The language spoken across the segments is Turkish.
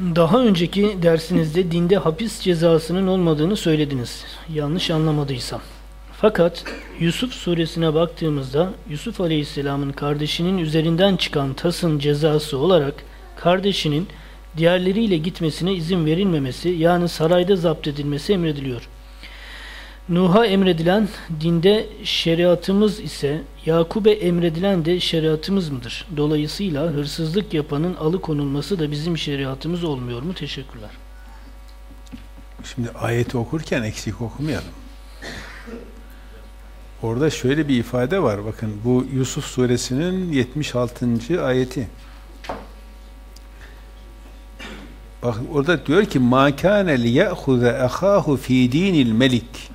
Daha önceki dersinizde dinde hapis cezasının olmadığını söylediniz. Yanlış anlamadıysam. Fakat Yusuf suresine baktığımızda Yusuf Aleyhisselam'ın kardeşinin üzerinden çıkan tasın cezası olarak kardeşinin diğerleriyle gitmesine izin verilmemesi yani sarayda zapt edilmesi emrediliyor. Nuh'a emredilen dinde şeriatımız ise Yakub'e emredilen de şeriatımız mıdır? Dolayısıyla hırsızlık yapanın alıkonulması da bizim şeriatımız olmuyor mu? Teşekkürler. Şimdi ayeti okurken eksik okumayalım. Orada şöyle bir ifade var. Bakın bu Yusuf suresinin 76. ayeti. Bak orada diyor ki ma kana liyahuza ahahu fi dinil melik.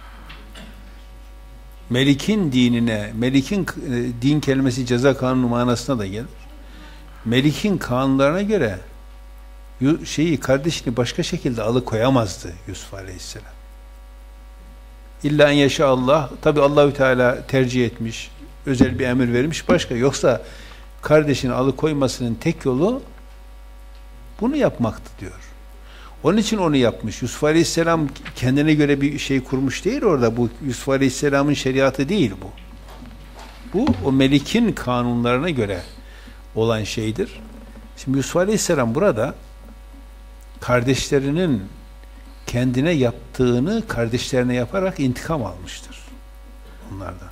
Melik'in dinine, Melik'in e, din kelimesi ceza kanunu manasına da gelir. Melik'in kanunlarına göre şeyi kardeşini başka şekilde alıkoyamazdı Yusuf Aleyhisselam. İlla en yaşa Allah, tabi Allahü Teala tercih etmiş, özel bir emir vermiş başka. Yoksa kardeşini alıkoymasının tek yolu bunu yapmaktı diyor. Onun için onu yapmış. Yusuf Aleyhisselam kendine göre bir şey kurmuş değil orada. Bu Yusuf Aleyhisselam'ın şeriatı değil bu. Bu o Melik'in kanunlarına göre olan şeydir. Şimdi Yusuf Aleyhisselam burada kardeşlerinin kendine yaptığını kardeşlerine yaparak intikam almıştır. Onlardan.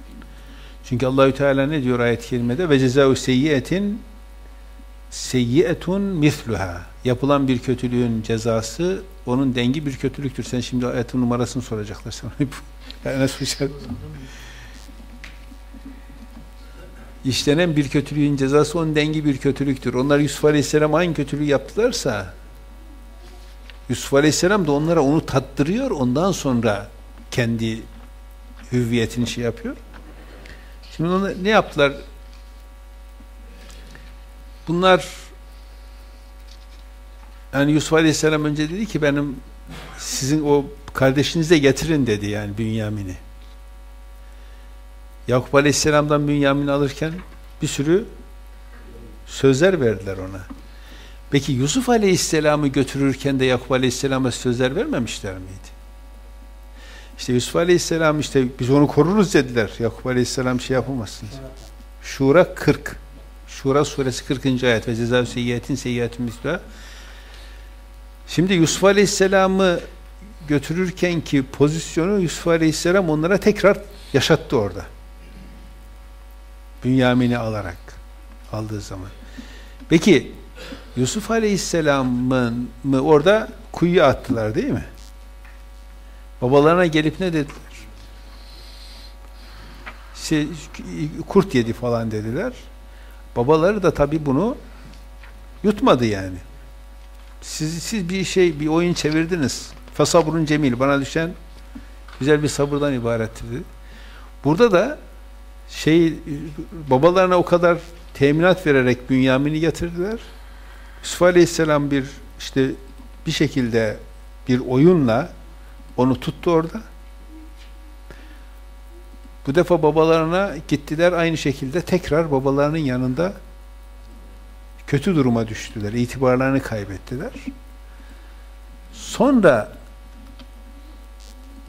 Çünkü Allahü Teala ne diyor ayet-i kerimede? Ve cezâü seyyiyetin seyyiyetun misluha. Yapılan bir kötülüğün cezası onun dengi bir kötülüktür. Sen şimdi ayetin numarasını soracaklar sana. yani nasıl şey? İşlenen bir kötülüğün cezası onun dengi bir kötülüktür. Onlar Yusuf Aleyhisselam aynı kötülüğü yaptılarsa Yusuf Aleyhisselam da onlara onu tattırıyor. Ondan sonra kendi hüviyetini şey yapıyor. Şimdi ona ne yaptılar? Bunlar yani Yusuf Aleyhisselam önce dedi ki benim sizin o kardeşinize getirin dedi yani Bünyamin'i. Yakup Aleyhisselam'dan Bünyamin'i alırken bir sürü sözler verdiler ona. Peki Yusuf Aleyhisselam'ı götürürken de Yakup Aleyhisselam'a sözler vermemişler miydi? İşte Yusuf Aleyhisselam işte biz onu koruruz dediler. Yakup Aleyhisselam şey yapamazsınız. Şura 40. Şura suresi 40. ayet ve cezâ seyyiyetin seyyiyetin misla. Şimdi Yusuf Aleyhisselam'ı götürürken ki pozisyonu Yusuf Aleyhisselam onlara tekrar yaşattı orada. Bünyamin'i alarak aldığı zaman. Peki Yusuf Aleyhisselam'ın mı orada kuyuya attılar değil mi? Babalarına gelip ne dediler? Şey, kurt yedi falan dediler. Babaları da tabi bunu yutmadı yani. Siz, siz bir şey, bir oyun çevirdiniz. Fasabrun cemil. Bana düşen güzel bir sabırdan ibarettir dedi. Burada da şey babalarına o kadar teminat vererek Bünyamin'i getirdiler. Yusuf Aleyhisselam bir işte bir şekilde bir oyunla onu tuttu orada. Bu defa babalarına gittiler aynı şekilde tekrar babalarının yanında kötü duruma düştüler. itibarlarını kaybettiler. Sonra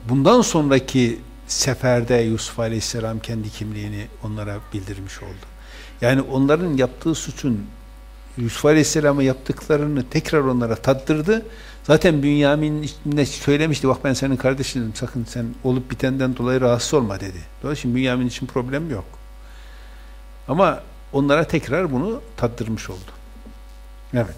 bundan sonraki seferde Yusuf Aleyhisselam kendi kimliğini onlara bildirmiş oldu. Yani onların yaptığı suçun Yusuf Aleyhisselam'a yaptıklarını tekrar onlara tattırdı. Zaten Bünyamin içinde söylemişti, bak ben senin kardeşinim, sakın sen olup bitenden dolayı rahatsız olma dedi. Dolayısıyla Bünyamin için problem yok. Ama onlara tekrar bunu tattırmış oldu. Evet.